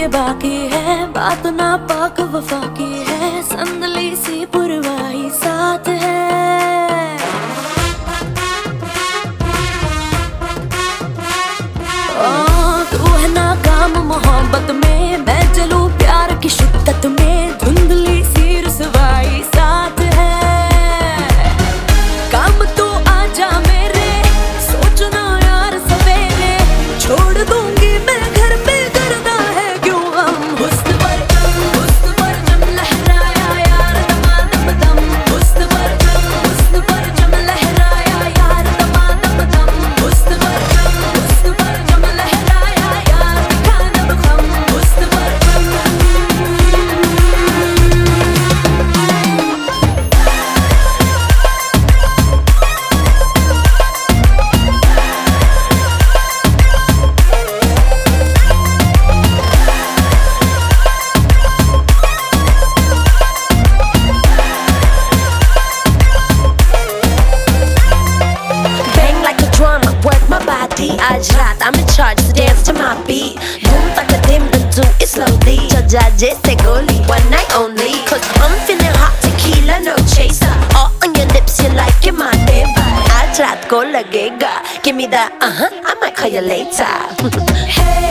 ये बाकी है। बात ना पाक वफा की है। संदली सी पुरवाई साथ है। ओ, तू है ना काम मोहब्बत में। मैं party. Aj raat I'm in charge so dance to my beat. Boom tak dim and do it slowly Chaja a goli One night only. Cause I'm feeling hot tequila no chaser. All on your lips you like it my neighbor. Aj raat ko lagega. Give me that uh-huh I might call you later. Hey.